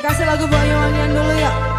Dikasih lagu wangi-wangian dulu ya.